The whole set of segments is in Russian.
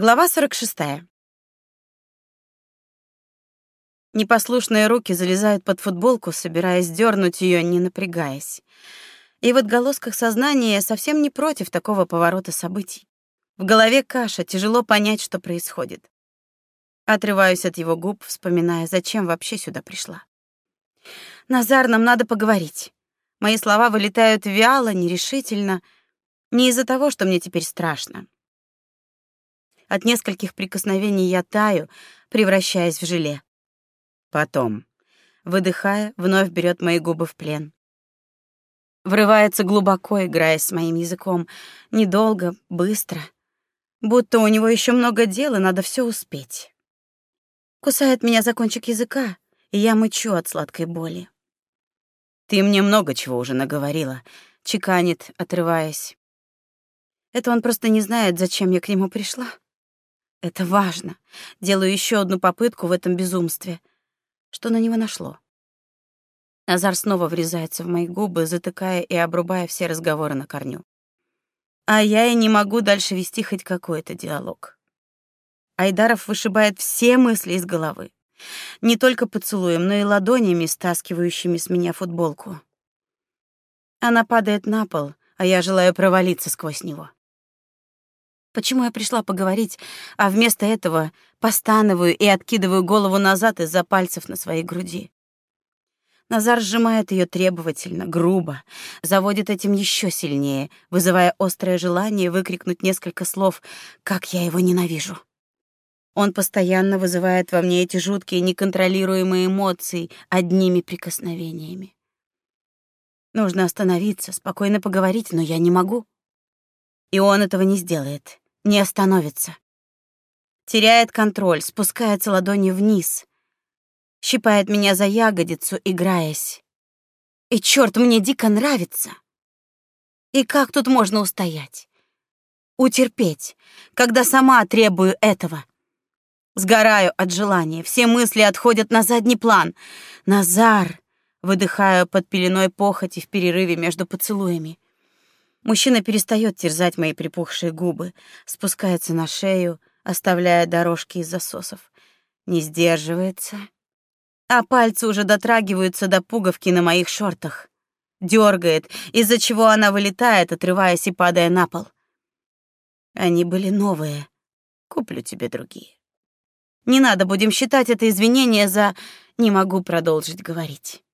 Глава 46. Непослушные руки залезают под футболку, собираясь дернуть ее, не напрягаясь. И в отголосках сознания я совсем не против такого поворота событий. В голове каша, тяжело понять, что происходит. Отрываюсь от его губ, вспоминая, зачем вообще сюда пришла. Назар, нам надо поговорить. Мои слова вылетают вяло, нерешительно, не из-за того, что мне теперь страшно. От нескольких прикосновений я таю, превращаясь в желе. Потом, выдыхая, вновь берет мои губы в плен. Врывается глубоко, играя с моим языком, недолго, быстро, будто у него еще много дел и надо все успеть. Кусает меня за кончик языка, и я мычу от сладкой боли. Ты мне много чего уже наговорила, чеканит, отрываясь. Это он просто не знает, зачем я к нему пришла. Это важно. Делаю еще одну попытку в этом безумстве. Что на него нашло? Назар снова врезается в мои губы, затыкая и обрубая все разговоры на корню. А я и не могу дальше вести хоть какой-то диалог. Айдаров вышибает все мысли из головы. Не только поцелуем, но и ладонями, стаскивающими с меня футболку. Она падает на пол, а я желаю провалиться сквозь него. Почему я пришла поговорить, а вместо этого постанываю и откидываю голову назад из-за пальцев на своей груди? Назар сжимает ее требовательно, грубо, заводит этим еще сильнее, вызывая острое желание выкрикнуть несколько слов, как я его ненавижу. Он постоянно вызывает во мне эти жуткие неконтролируемые эмоции одними прикосновениями. Нужно остановиться, спокойно поговорить, но я не могу. И он этого не сделает не остановится. Теряет контроль, спускается ладонью вниз, щипает меня за ягодицу, играясь. И черт, мне дико нравится. И как тут можно устоять? Утерпеть, когда сама требую этого. Сгораю от желания, все мысли отходят на задний план. Назар, выдыхаю под пеленой похоти в перерыве между поцелуями. Мужчина перестает терзать мои припухшие губы, спускается на шею, оставляя дорожки из засосов. Не сдерживается, а пальцы уже дотрагиваются до пуговки на моих шортах. Дергает, из-за чего она вылетает, отрываясь и падая на пол. Они были новые. Куплю тебе другие. Не надо, будем считать это извинение за не могу продолжить говорить.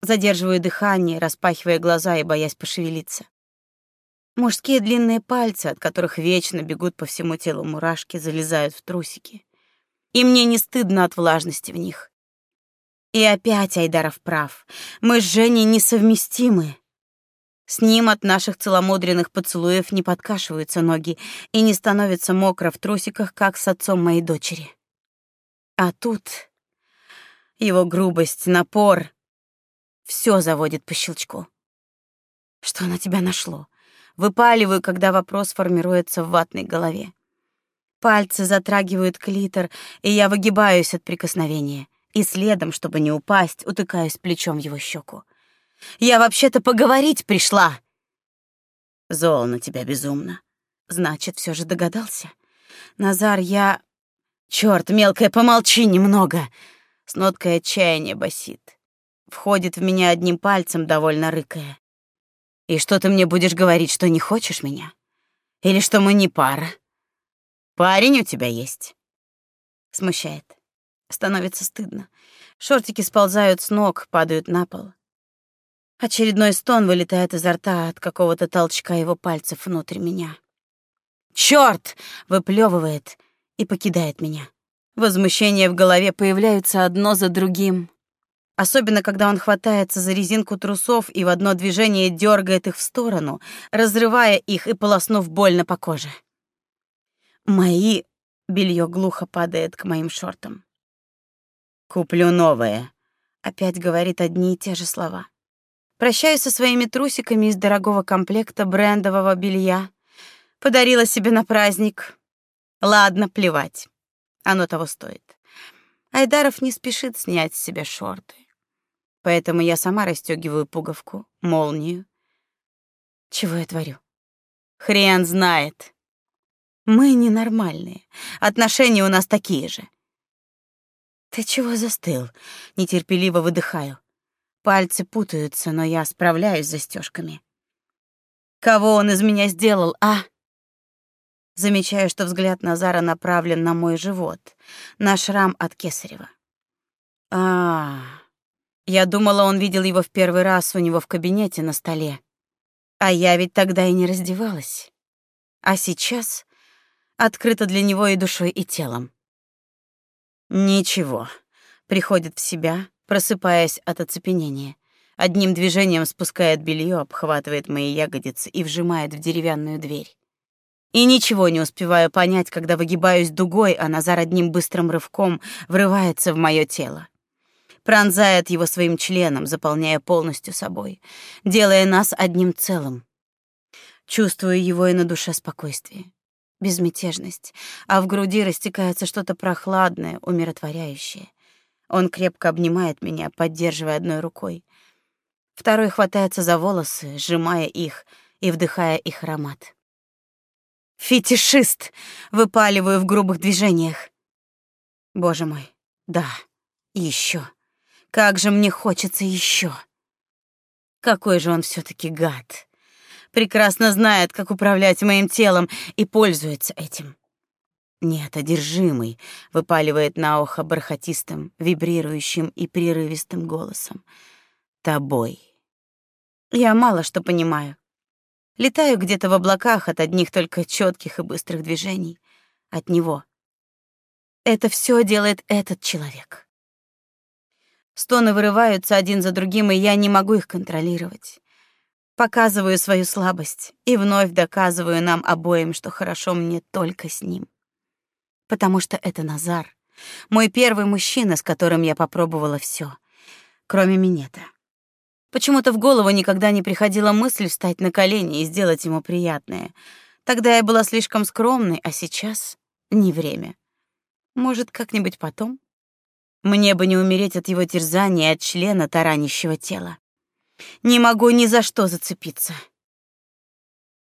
Задерживаю дыхание, распахивая глаза и боясь пошевелиться. Мужские длинные пальцы, от которых вечно бегут по всему телу мурашки, залезают в трусики. И мне не стыдно от влажности в них. И опять Айдаров прав. Мы с Женей несовместимы. С ним от наших целомудренных поцелуев не подкашиваются ноги и не становится мокро в трусиках, как с отцом моей дочери. А тут его грубость, напор все заводит по щелчку. Что на тебя нашло? Выпаливаю, когда вопрос формируется в ватной голове. Пальцы затрагивают клитор, и я выгибаюсь от прикосновения. И следом, чтобы не упасть, утыкаюсь плечом в его щеку. Я вообще-то поговорить пришла. Зол на тебя безумно. Значит, все же догадался. Назар, я... Черт, мелкая, помолчи немного. С ноткой отчаяния басит. Входит в меня одним пальцем, довольно рыкая. И что ты мне будешь говорить, что не хочешь меня? Или что мы не пара? Парень у тебя есть. Смущает. Становится стыдно. Шортики сползают с ног, падают на пол. Очередной стон вылетает изо рта от какого-то толчка его пальцев внутрь меня. Чёрт! выплевывает и покидает меня. Возмущения в голове появляются одно за другим. Особенно, когда он хватается за резинку трусов и в одно движение дергает их в сторону, разрывая их и полоснув больно по коже. Мои белье глухо падает к моим шортам. Куплю новое. Опять говорит одни и те же слова. Прощаюсь со своими трусиками из дорогого комплекта брендового белья. Подарила себе на праздник. Ладно, плевать. Оно того стоит. Айдаров не спешит снять с себя шорты. Поэтому я сама расстегиваю пуговку, молнию. Чего я творю? Хрен знает. Мы ненормальные. Отношения у нас такие же. Ты чего застыл? Нетерпеливо выдыхаю. Пальцы путаются, но я справляюсь с застежками. Кого он из меня сделал, а? Замечаю, что взгляд Назара направлен на мой живот, на шрам от кесарева. А, Я думала, он видел его в первый раз у него в кабинете на столе. А я ведь тогда и не раздевалась. А сейчас открыта для него и душой, и телом. Ничего. Приходит в себя, просыпаясь от оцепенения. Одним движением спускает белье, обхватывает мои ягодицы и вжимает в деревянную дверь. И ничего не успеваю понять, когда выгибаюсь дугой, а Назар одним быстрым рывком врывается в мое тело. Пронзает его своим членом, заполняя полностью собой, делая нас одним целым. Чувствую его и на душе спокойствие, безмятежность, а в груди растекается что-то прохладное, умиротворяющее. Он крепко обнимает меня, поддерживая одной рукой, Второй хватается за волосы, сжимая их и вдыхая их аромат. Фетишист, выпаливаю в грубых движениях. Боже мой. Да. еще. Как же мне хочется еще. Какой же он все таки гад. Прекрасно знает, как управлять моим телом и пользуется этим. Нет, одержимый, выпаливает на ухо бархатистым, вибрирующим и прерывистым голосом тобой. Я мало что понимаю. Летаю где-то в облаках от одних только четких и быстрых движений. От него. Это все делает этот человек. Стоны вырываются один за другим, и я не могу их контролировать. Показываю свою слабость и вновь доказываю нам обоим, что хорошо мне только с ним. Потому что это Назар, мой первый мужчина, с которым я попробовала все, кроме минета. Почему-то в голову никогда не приходила мысль встать на колени и сделать ему приятное. Тогда я была слишком скромной, а сейчас не время. Может, как-нибудь потом? Мне бы не умереть от его терзания от члена таранящего тела. Не могу ни за что зацепиться.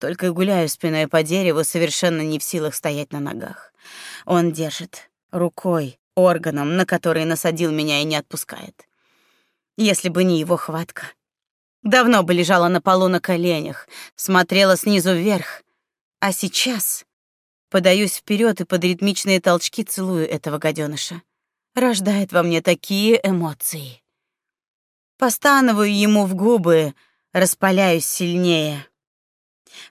Только гуляю спиной по дереву, совершенно не в силах стоять на ногах. Он держит рукой, органом, на который насадил меня и не отпускает. Если бы не его хватка. Давно бы лежала на полу на коленях, смотрела снизу вверх. А сейчас подаюсь вперед и под ритмичные толчки целую этого гаденыша. Рождает во мне такие эмоции. Постановую ему в губы, распаляюсь сильнее.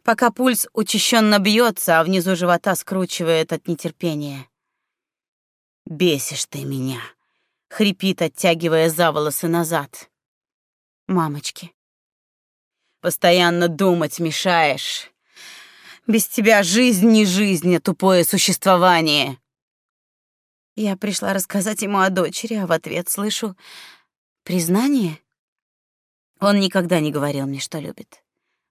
Пока пульс учащенно бьется, а внизу живота скручивает от нетерпения. «Бесишь ты меня!» хрипит, оттягивая за волосы назад. Мамочки. Постоянно думать мешаешь. Без тебя жизнь не жизнь, а тупое существование. Я пришла рассказать ему о дочери, а в ответ слышу признание. Он никогда не говорил мне, что любит.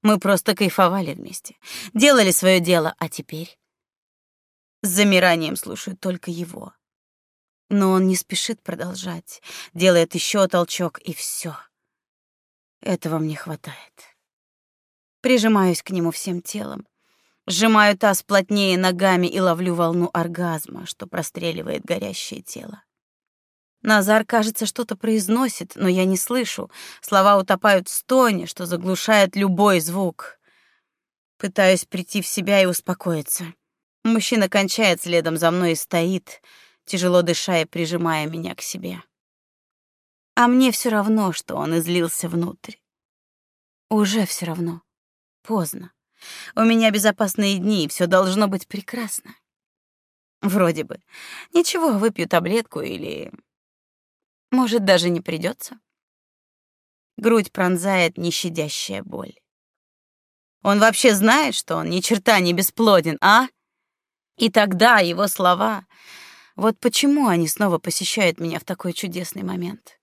Мы просто кайфовали вместе, делали свое дело, а теперь с замиранием слушаю только его. Но он не спешит продолжать, делает еще толчок и все. Этого мне хватает. Прижимаюсь к нему всем телом, сжимаю таз плотнее ногами и ловлю волну оргазма, что простреливает горящее тело. Назар, кажется, что-то произносит, но я не слышу. Слова утопают в стоне, что заглушает любой звук. Пытаюсь прийти в себя и успокоиться. Мужчина кончает следом за мной и стоит, тяжело дыша и прижимая меня к себе. А мне все равно, что он излился внутрь. Уже все равно. Поздно. У меня безопасные дни, и все должно быть прекрасно. Вроде бы. Ничего, выпью таблетку или может даже не придется. Грудь пронзает нещадящая боль. Он вообще знает, что он ни черта не бесплоден, а? И тогда его слова вот почему они снова посещают меня в такой чудесный момент.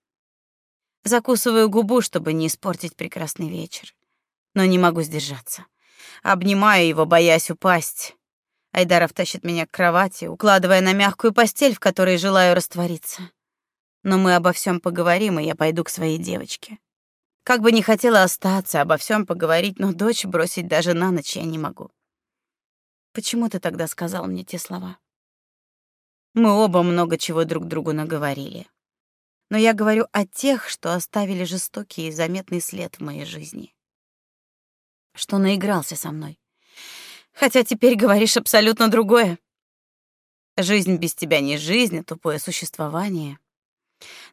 Закусываю губу, чтобы не испортить прекрасный вечер, но не могу сдержаться. Обнимаю его, боясь упасть. Айдаров тащит меня к кровати, укладывая на мягкую постель, в которой желаю раствориться. Но мы обо всем поговорим, и я пойду к своей девочке. Как бы не хотела остаться, обо всем поговорить, но дочь бросить даже на ночь я не могу. Почему ты тогда сказал мне те слова? Мы оба много чего друг другу наговорили. Но я говорю о тех, что оставили жестокий и заметный след в моей жизни. Что наигрался со мной. Хотя теперь говоришь абсолютно другое. Жизнь без тебя не жизнь, а тупое существование.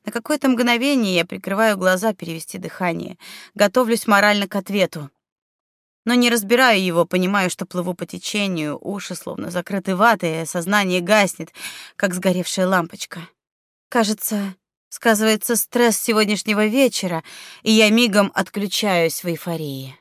На какое-то мгновение я прикрываю глаза перевести дыхание, готовлюсь морально к ответу. Но не разбираю его, понимаю, что плыву по течению, уши словно закрыты ватой, а сознание гаснет, как сгоревшая лампочка. Кажется, сказывается стресс сегодняшнего вечера, и я мигом отключаюсь в эйфории.